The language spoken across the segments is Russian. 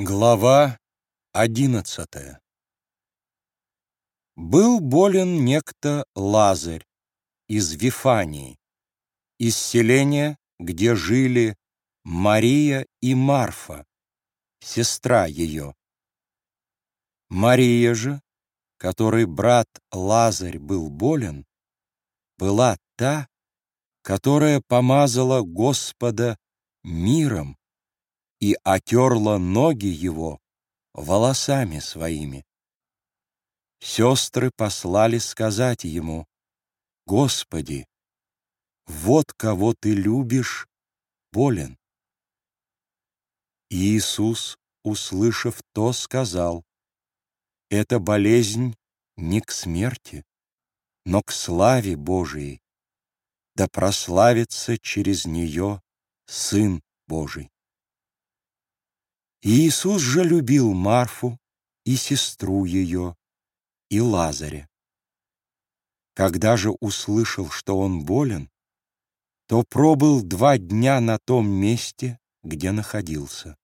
Глава одиннадцатая Был болен некто Лазарь из Вифании, из селения, где жили Мария и Марфа, сестра ее. Мария же, которой брат Лазарь был болен, была та, которая помазала Господа миром и отерла ноги его волосами своими. Сестры послали сказать ему, «Господи, вот кого ты любишь, болен». Иисус, услышав то, сказал, «Эта болезнь не к смерти, но к славе Божией, да прославится через нее Сын Божий». Иисус же любил Марфу и сестру ее, и Лазаря. Когда же услышал, что он болен, то пробыл два дня на том месте, где находился.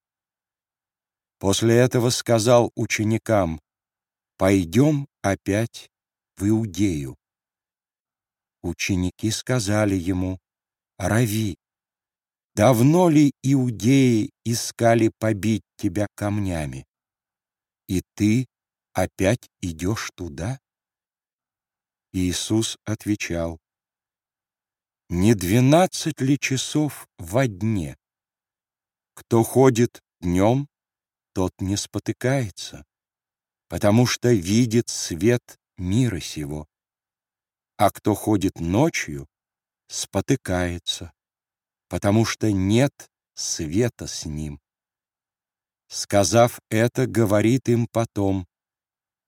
После этого сказал ученикам, «Пойдем опять в Иудею». Ученики сказали ему, «Рави, Давно ли иудеи искали побить тебя камнями? И ты опять идешь туда? Иисус отвечал, Не двенадцать ли часов во дне? Кто ходит днем, тот не спотыкается, потому что видит свет мира сего. А кто ходит ночью, спотыкается, потому что нет света с ним. Сказав это, говорит им потом,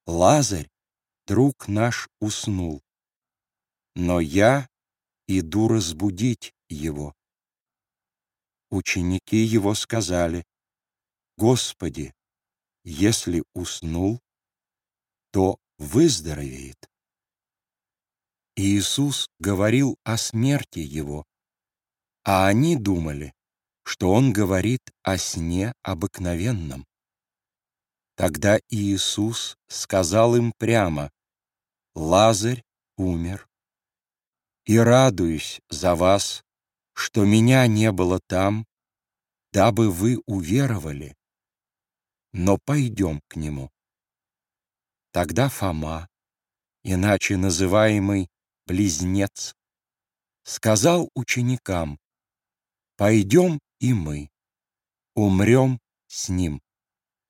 «Лазарь, друг наш, уснул, но я иду разбудить его». Ученики его сказали, «Господи, если уснул, то выздоровеет». Иисус говорил о смерти его, а они думали, что он говорит о сне обыкновенном. Тогда Иисус сказал им прямо, «Лазарь умер, и радуюсь за вас, что меня не было там, дабы вы уверовали, но пойдем к нему». Тогда Фома, иначе называемый Близнец, сказал ученикам, Пойдем и мы, умрем с ним.